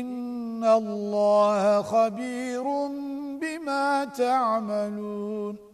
إن الله خبير بما تعملون